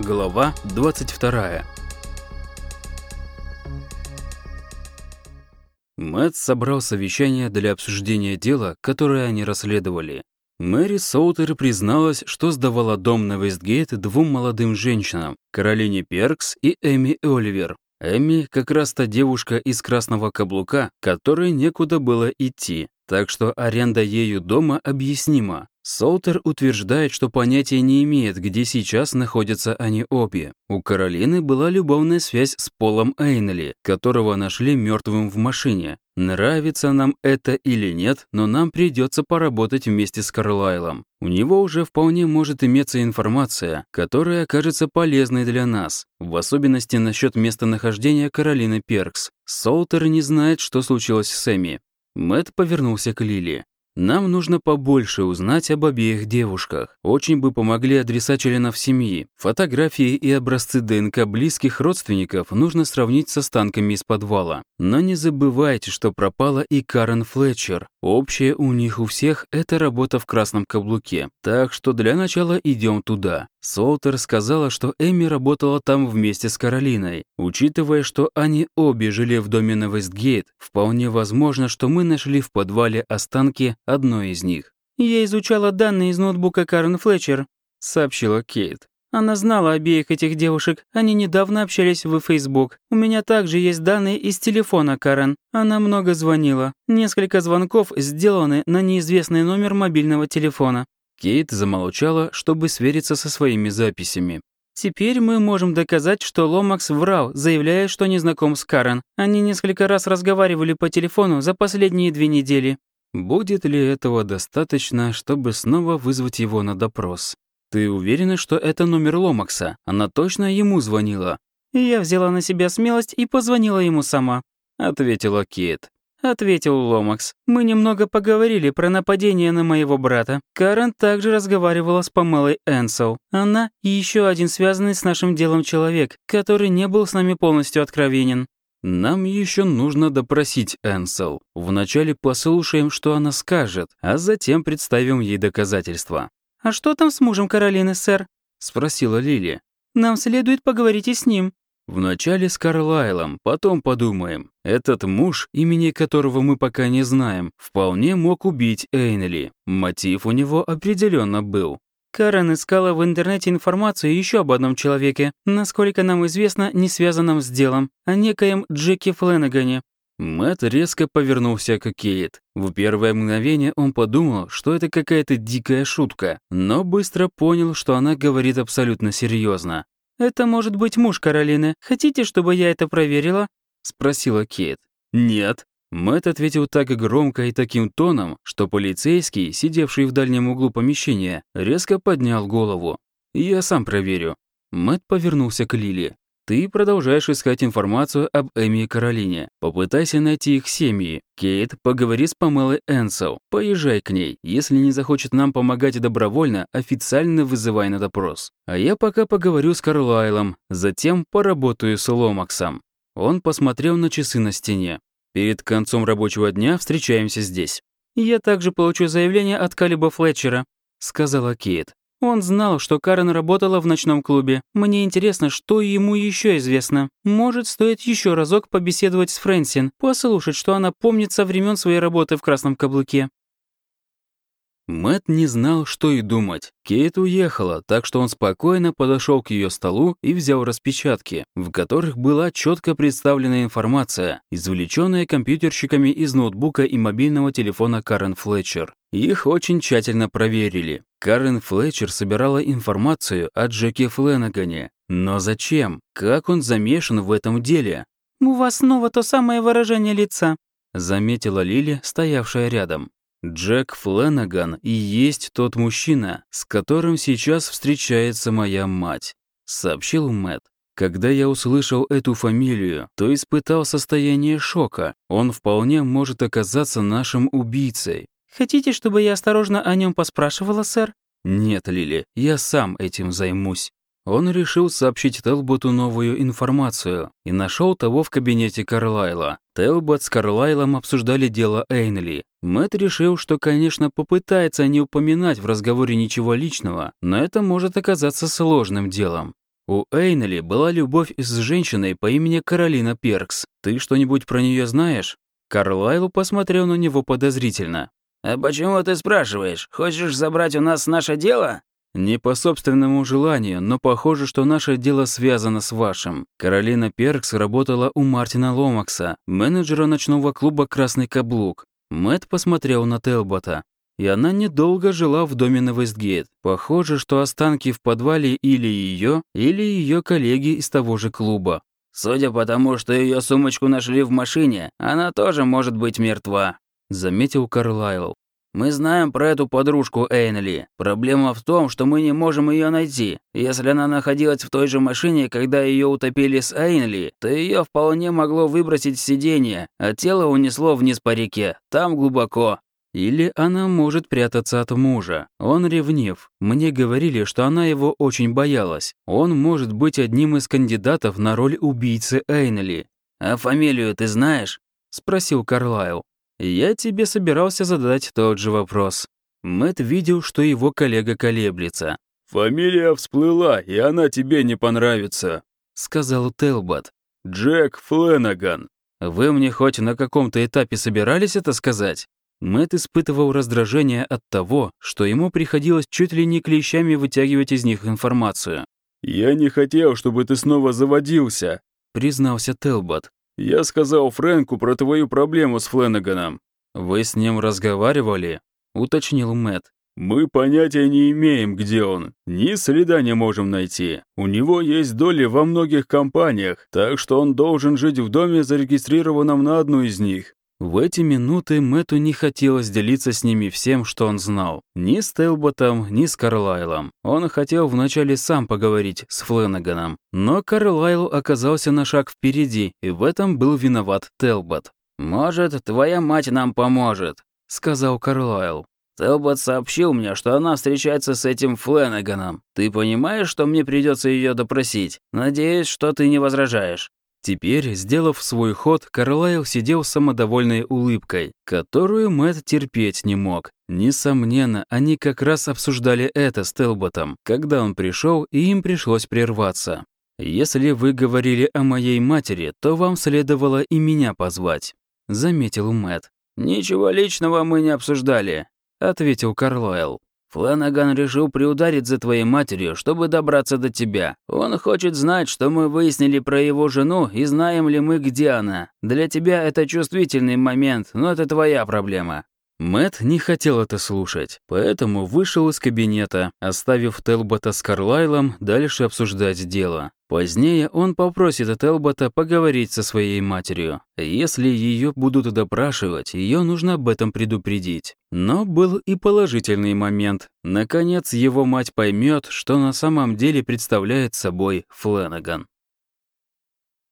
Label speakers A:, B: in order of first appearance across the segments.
A: Глава 22 Мэтт собрал совещание для обсуждения дела, которое они расследовали. Мэри Соутер призналась, что сдавала дом на Вестгейт двум молодым женщинам, Каролине Перкс и Эми Оливер. Эми как раз та девушка из красного каблука, которой некуда было идти, так что аренда ею дома объяснима. Солтер утверждает, что понятия не имеет, где сейчас находятся они обе. У Каролины была любовная связь с Полом Эйнли, которого нашли мертвым в машине. Нравится нам это или нет, но нам придется поработать вместе с Карлайлом. У него уже вполне может иметься информация, которая окажется полезной для нас, в особенности насчет местонахождения Каролины Перкс. Солтер не знает, что случилось с Эми. Мэт повернулся к Лили. Нам нужно побольше узнать об обеих девушках. Очень бы помогли адреса членов семьи. Фотографии и образцы ДНК близких родственников нужно сравнить с останками из подвала. Но не забывайте, что пропала и Карен Флетчер. Общее у них у всех – это работа в красном каблуке. Так что для начала идем туда. Солтер сказала, что Эми работала там вместе с Каролиной. Учитывая, что они обе жили в доме на Вестгейт, вполне возможно, что мы нашли в подвале останки одной из них.
B: «Я изучала данные из ноутбука Карен Флетчер», — сообщила Кейт. Она знала обеих этих девушек, они недавно общались в Facebook. У меня также есть данные из телефона Карен. Она много звонила. Несколько звонков сделаны на неизвестный номер мобильного телефона.
A: Кейт замолчала, чтобы свериться со своими записями.
B: Теперь мы можем доказать, что Ломакс врал, заявляя, что не знаком с Карен. Они несколько раз разговаривали по телефону за последние две недели.
A: Будет ли этого достаточно, чтобы снова вызвать его на допрос? Ты уверена, что это номер Ломакса? Она точно ему звонила?
B: Я взяла на себя смелость и позвонила ему сама,
A: ответила Кейт
B: ответил Ломакс. «Мы немного поговорили про нападение на моего брата. Карен также разговаривала с Памелой Энсел. Она и еще один связанный с нашим делом человек, который не был с нами полностью откровенен».
A: «Нам еще нужно допросить Энсел. Вначале послушаем, что она скажет, а затем представим ей доказательства».
B: «А что там с мужем Каролины, сэр?»
A: — спросила Лили.
B: «Нам следует поговорить и с ним».
A: Вначале с Карлайлом, потом подумаем. Этот муж, имени которого мы пока не знаем, вполне мог убить Эйнли. Мотив у него определенно был.
B: Карен искала в интернете информацию еще об одном человеке, насколько нам известно, не связанном с делом, о некоем Джеки Фленагане.
A: Мэт резко повернулся к Кейт. В первое мгновение он подумал, что это какая-то дикая шутка, но быстро понял, что она говорит абсолютно серьезно.
B: «Это может быть муж Каролины. Хотите, чтобы я это проверила?»
A: — спросила Кейт. «Нет». Мэтт ответил так громко и таким тоном, что полицейский, сидевший в дальнем углу помещения, резко поднял голову. «Я сам проверю». Мэтт повернулся к Лили. Ты продолжаешь искать информацию об Эми и Каролине. Попытайся найти их семьи. Кейт, поговори с Памелой Энсел. Поезжай к ней. Если не захочет нам помогать добровольно, официально вызывай на допрос. А я пока поговорю с Карлайлом. Затем поработаю с Ломаксом. Он посмотрел на часы на стене. Перед концом рабочего дня встречаемся здесь.
B: «Я также получу заявление от Калиба Флетчера», — сказала Кейт. Он знал, что Карен работала в ночном клубе. Мне интересно, что ему еще известно. Может, стоит еще разок побеседовать с Фрэнсин, послушать, что она помнит со времен своей работы в красном каблуке.
A: Мэт не знал, что и думать. Кейт уехала, так что он спокойно подошел к ее столу и взял распечатки, в которых была четко представлена информация, извлеченная компьютерщиками из ноутбука и мобильного телефона Карен Флетчер. Их очень тщательно проверили. Карен Флетчер собирала информацию о Джеке Фленагане. Но зачем? Как он замешан в этом деле?
B: «У вас снова то самое выражение лица»,
A: заметила Лили, стоявшая рядом. Джек Фленаган и есть тот мужчина, с которым сейчас встречается моя мать», — сообщил Мэтт. Когда я услышал эту фамилию, то испытал состояние шока. Он вполне может оказаться нашим убийцей.
B: «Хотите, чтобы я осторожно о нем поспрашивала, сэр?»
A: «Нет, Лили, я сам этим займусь». Он решил сообщить Телботу новую информацию и нашел того в кабинете Карлайла. Телбот с Карлайлом обсуждали дело Эйнли. Мэтт решил, что, конечно, попытается не упоминать в разговоре ничего личного, но это может оказаться сложным делом. У Эйнели была любовь с женщиной по имени Каролина Перкс. Ты что-нибудь про нее знаешь?» Карлайл посмотрел на него подозрительно.
C: «А почему ты спрашиваешь? Хочешь забрать у нас наше дело?»
A: «Не по собственному желанию, но похоже, что наше дело связано с вашим. Каролина Перкс работала у Мартина Ломакса, менеджера ночного клуба «Красный каблук». Мэт посмотрел на Телбота. И она недолго жила в доме на Вестгейт. Похоже, что останки в подвале или ее, или ее коллеги из того же клуба.
C: «Судя по тому, что ее сумочку нашли в машине, она тоже может быть мертва», — заметил Карлайл. Мы знаем про эту подружку Эйнли. Проблема в том, что мы не можем ее найти. Если она находилась в той же машине, когда ее утопили с Эйнли, то ее вполне могло выбросить с сиденья, а тело унесло вниз по реке. Там глубоко.
A: Или она может прятаться от мужа. Он ревнив. Мне говорили, что она его очень боялась. Он может быть одним из кандидатов на роль убийцы Эйнли.
C: «А фамилию ты знаешь?»
A: – спросил Карлайл. Я тебе собирался задать тот же вопрос. Мэт видел, что его коллега колеблется.
D: «Фамилия всплыла, и она тебе не понравится», —
A: сказал Телбот.
D: «Джек Фленаган».
A: «Вы мне хоть на каком-то этапе собирались это сказать?» Мэт испытывал раздражение от того, что ему приходилось чуть ли не клещами вытягивать из них информацию.
D: «Я не хотел, чтобы ты снова заводился», —
A: признался Телбот.
D: «Я сказал Фрэнку про твою проблему с Фленаганом».
A: «Вы с ним разговаривали?» — уточнил Мэтт.
D: «Мы понятия не имеем, где он. Ни следа не можем найти. У него есть доли во многих компаниях, так что он должен жить в доме, зарегистрированном на одну из них.
A: В эти минуты Мэту не хотелось делиться с ними всем, что он знал. Ни с Телботом, ни с Карлайлом. Он хотел вначале сам поговорить с Фленаганом. Но Карлайл оказался на шаг впереди, и в этом был виноват Телбот.
C: «Может, твоя мать нам поможет», — сказал Карлайл. Телбот сообщил мне, что она встречается с этим Фленаганом. Ты понимаешь, что мне придется ее допросить? Надеюсь, что ты не возражаешь.
A: Теперь, сделав свой ход, Карлайл сидел с самодовольной улыбкой, которую Мэтт терпеть не мог. Несомненно, они как раз обсуждали это с Телботом, когда он пришел, и им пришлось прерваться. «Если вы говорили о моей матери, то вам следовало и меня позвать», — заметил Мэтт.
C: «Ничего личного мы не обсуждали», — ответил Карлайл. Фланаган решил приударить за твоей матерью, чтобы добраться до тебя. Он хочет знать, что мы выяснили про его жену и знаем ли мы, где она. Для тебя это чувствительный момент, но это твоя проблема.
A: Мэт не хотел это слушать, поэтому вышел из кабинета, оставив Телбота с Карлайлом дальше обсуждать дело. Позднее он попросит Телбота поговорить со своей матерью. Если ее будут допрашивать, ее нужно об этом предупредить. Но был и положительный момент. Наконец его мать поймет, что на самом деле представляет собой Фленаган.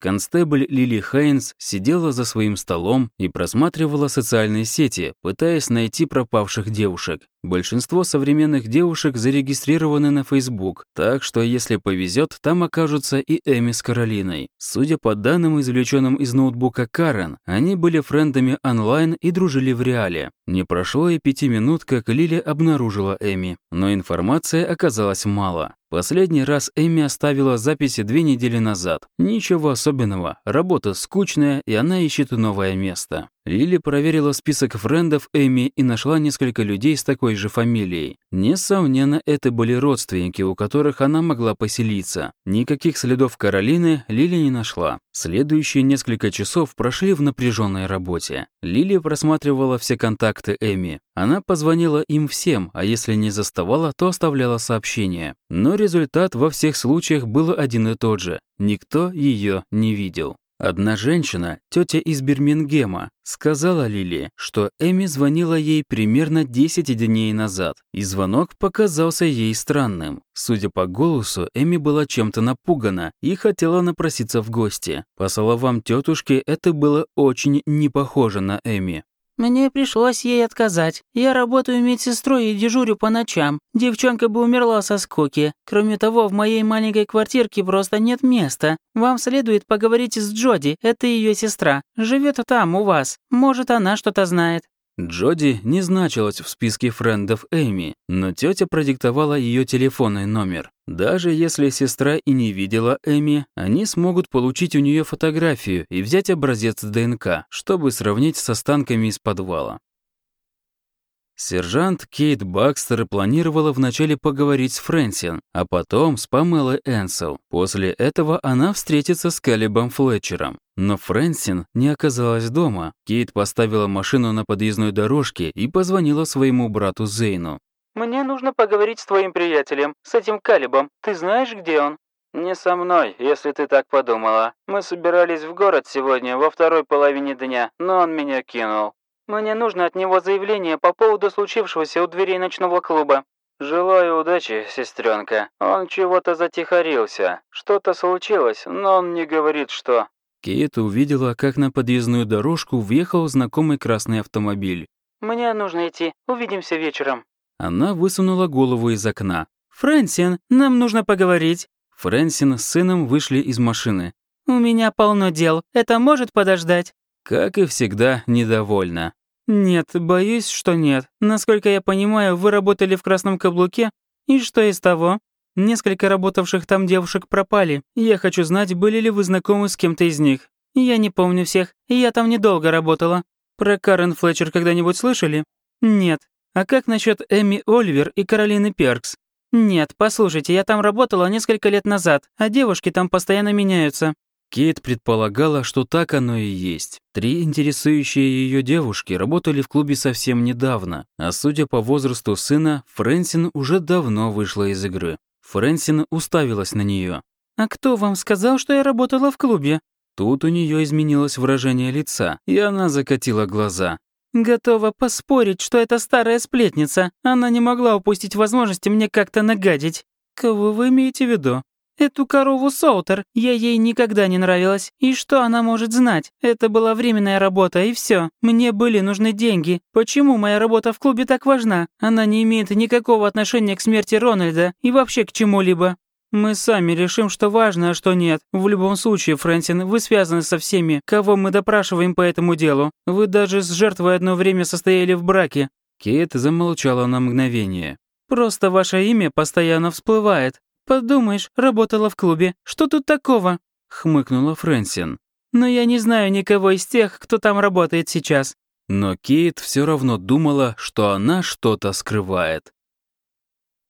A: Констебль Лили Хайнс сидела за своим столом и просматривала социальные сети, пытаясь найти пропавших девушек. Большинство современных девушек зарегистрированы на Facebook, так что если повезет, там окажутся и Эми с Каролиной. Судя по данным, извлеченным из ноутбука Карен, они были френдами онлайн и дружили в реале. Не прошло и пяти минут, как Лили обнаружила Эми, но информации оказалось мало. Последний раз Эми оставила записи две недели назад. Ничего особенного, работа скучная, и она ищет новое место. Лили проверила список френдов Эми и нашла несколько людей с такой же фамилией. Несомненно, это были родственники, у которых она могла поселиться. Никаких следов Каролины Лили не нашла. Следующие несколько часов прошли в напряженной работе. Лили просматривала все контакты Эми. Она позвонила им всем, а если не заставала, то оставляла сообщения. Но результат во всех случаях был один и тот же. Никто ее не видел. Одна женщина, тетя из Бирмингема, сказала Лили, что Эми звонила ей примерно 10 дней назад, и звонок показался ей странным. Судя по голосу, Эми была чем-то напугана и хотела напроситься в гости. По словам тетушки, это было очень не похоже на Эми.
B: Мне пришлось ей отказать. Я работаю медсестрой и дежурю по ночам. Девчонка бы умерла со скуки. Кроме того, в моей маленькой квартирке просто нет места. Вам следует поговорить с Джоди, это ее сестра. Живет там, у вас. Может, она что-то знает.
A: Джоди не значилась в списке френдов Эми, но тетя продиктовала ее телефонный номер. Даже если сестра и не видела Эми, они смогут получить у нее фотографию и взять образец ДНК, чтобы сравнить с останками из подвала. Сержант Кейт Бакстер планировала вначале поговорить с Фрэнсин, а потом с Памелой Энсел. После этого она встретится с Калибом Флетчером. Но Фрэнсин не оказалась дома. Кейт поставила машину на подъездной дорожке и позвонила своему брату Зейну.
B: «Мне нужно поговорить с твоим приятелем, с этим Калибом. Ты знаешь, где он?»
C: «Не со мной, если ты так подумала. Мы собирались в город сегодня во второй половине дня, но он меня кинул.
B: Мне нужно от него заявление по поводу случившегося у дверей ночного клуба.
C: Желаю удачи, сестренка. Он чего-то затихарился. Что-то случилось, но он не говорит, что.
A: Кейт увидела, как на подъездную дорожку въехал знакомый красный автомобиль.
B: «Мне нужно идти. Увидимся вечером».
A: Она высунула голову из окна.
B: «Фрэнсин, нам нужно поговорить».
A: Фрэнсин с сыном вышли из машины.
B: «У меня полно дел. Это может подождать?»
A: Как и всегда, недовольна.
B: «Нет, боюсь, что нет. Насколько я понимаю, вы работали в красном каблуке. И что из того? Несколько работавших там девушек пропали. Я хочу знать, были ли вы знакомы с кем-то из них. Я не помню всех, я там недолго работала. Про Карен Флетчер когда-нибудь слышали? Нет. А как насчет Эми Оливер и Каролины Перкс? Нет, послушайте, я там работала несколько лет назад, а девушки там постоянно меняются.
A: Кейт предполагала, что так оно и есть. Три интересующие ее девушки работали в клубе совсем недавно, а судя по возрасту сына, Фрэнсин уже давно вышла из игры. Фрэнсин уставилась на нее.
B: «А кто вам сказал, что я работала в клубе?»
A: Тут у нее изменилось выражение лица, и она закатила глаза.
B: «Готова поспорить, что это старая сплетница. Она не могла упустить возможности мне как-то нагадить. Кого вы имеете в виду?» Эту корову Соутер, я ей никогда не нравилась. И что она может знать? Это была временная работа, и все. Мне были нужны деньги. Почему моя работа в клубе так важна? Она не имеет никакого отношения к смерти Рональда и вообще к чему-либо. Мы сами решим, что важно, а что нет. В любом случае, Фрэнсин, вы связаны со всеми, кого мы допрашиваем по этому делу. Вы даже с жертвой одно время состояли в браке».
A: Кейт замолчала на мгновение.
B: «Просто ваше имя постоянно всплывает. «Подумаешь, работала в клубе. Что тут такого?» — хмыкнула Фрэнсин. «Но я не знаю никого из тех, кто там работает сейчас».
A: Но Кейт все равно думала, что она что-то скрывает.